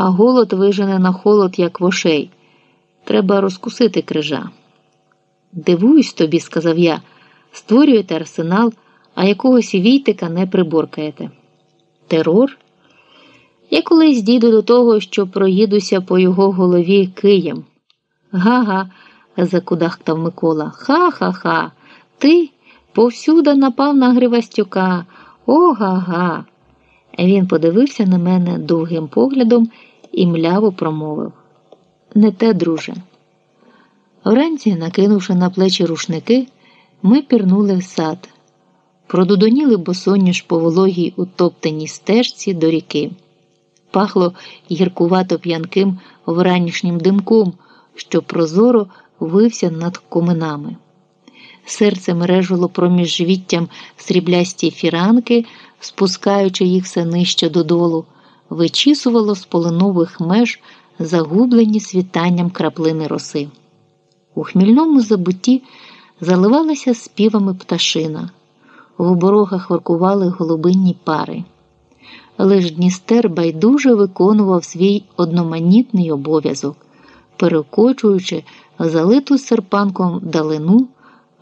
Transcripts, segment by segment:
а голод вижене на холод, як вошей. Треба розкусити крижа. Дивуюсь тобі, сказав я, створюєте арсенал, а якогось війтика не приборкаєте. Терор? Я колись дійду до того, що проїдуся по його голові києм. Га-га, закудахтав Микола. Ха-ха-ха. Ти повсюди напав на Гривастюка. О га-га. Він подивився на мене довгим поглядом і мляво промовив Не те, друже. Вранці, накинувши на плечі рушники, ми пірнули в сад, продудоніли босоніж по вологій утоптаній стежці до ріки. Пахло гіркувато п'янким вранішнім димком, що прозоро вився над коминами. Серце мережило проміж жвіттям сріблясті фіранки, спускаючи їх все нижче додолу, вичісувало з полинових меж загублені світанням краплини роси. У хмільному забутті заливалася співами пташина, в оборогах воркували голубинні пари. Лиш Дністер байдуже виконував свій одноманітний обов'язок, перекочуючи залиту серпанком далину,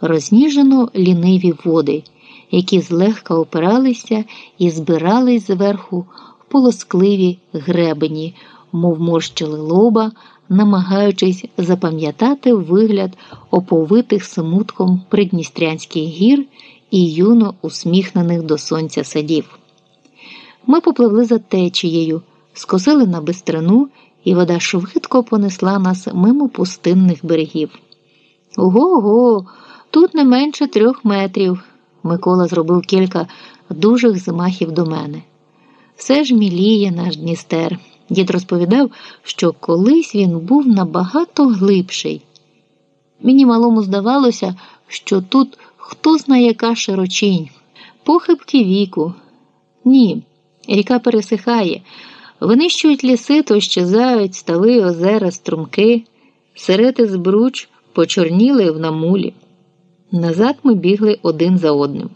розніжено ліниві води, які злегка опиралися і збирались зверху в полоскливі гребені, мов морщили лоба, намагаючись запам'ятати вигляд оповитих смутком придністрянських гір і юно усміхнених до сонця садів. Ми попливли за течією, скосили на бистрину, і вода швидко понесла нас мимо пустинних берегів. Ого, го тут не менше трьох метрів. Микола зробив кілька дужих змахів до мене. Все ж міліє наш Дністер. Дід розповідав, що колись він був набагато глибший. Мені малому здавалося, що тут хто знає яка широчінь, похибки віку. Ні, ріка пересихає, винищують ліси, то щезають стави, озера, струмки, серети збруч почорніли в намулі. Назад ми бігли один за одним.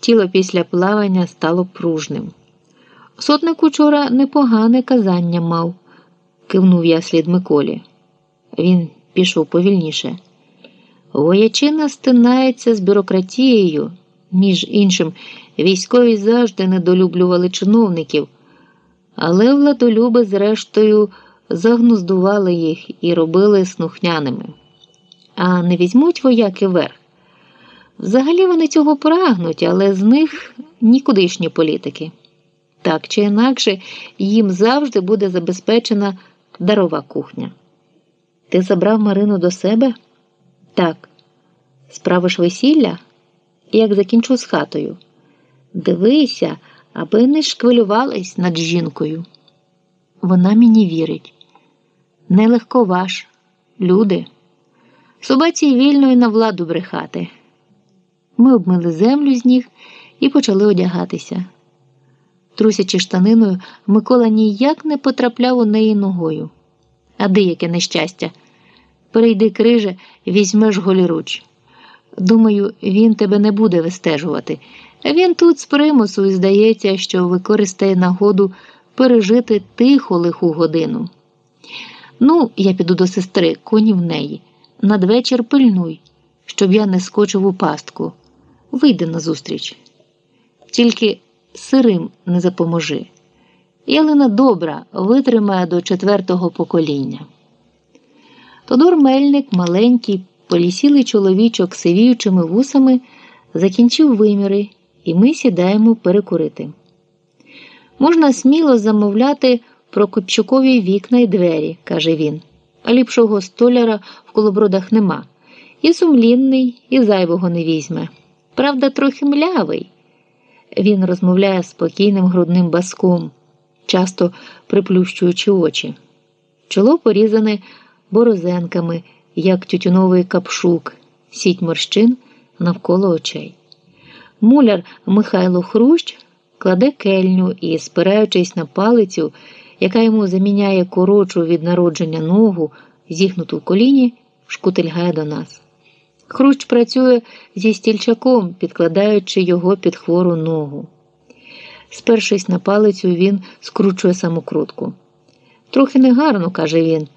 Тіло після плавання стало пружним. Сотник учора непогане казання мав, кивнув я слід Миколі. Він пішов повільніше. Воячина стинається з бюрократією. Між іншим, військові завжди недолюблювали чиновників, але владолюби, зрештою, загнуздували їх і робили снухняними. А не візьмуть вояки верх. Взагалі вони цього прагнуть, але з них нікудишні політики. Так чи інакше, їм завжди буде забезпечена дарова кухня. Ти забрав Марину до себе? Так. Справиш весілля? Як закінчу з хатою. Дивися, аби не шквилювались над жінкою. Вона мені вірить. Нелегко ваш, люди. Собаці вільно і на владу брехати. Ми обмили землю з ніг і почали одягатися. Трусячи штаниною, Микола ніяк не потрапляв у неї ногою. А деяке нещастя. Перейди криже, візьмеш голіруч. Думаю, він тебе не буде вистежувати. Він тут з примусу і здається, що використає нагоду пережити тихо лиху годину. Ну, я піду до сестри, коні в неї. Надвечір пильнуй, щоб я не скочив у пастку. Вийди назустріч. Тільки сирим не запоможи. Ялина добра, витримає до четвертого покоління. Тодор Мельник, маленький, полісілий чоловічок сивіючими вусами, закінчив виміри, і ми сідаємо перекурити. Можна сміло замовляти про Копчукові вікна й двері, каже він. А ліпшого столяра в колобродах нема. І сумлінний, і зайвого не візьме. Правда, трохи млявий. Він розмовляє спокійним грудним баском, часто приплющуючи очі. Чоло порізане борозенками, як тютюновий капшук, сіть морщин навколо очей. Муляр Михайло Хрущ кладе кельню і, спираючись на палицю, яка йому заміняє корочу від народження ногу, зігнуту в коліні, шкутильгає до нас. Хрущ працює зі стільчаком, підкладаючи його під хвору ногу. Спершись на палицю, він скручує самокрутку. Трохи негарно, каже він.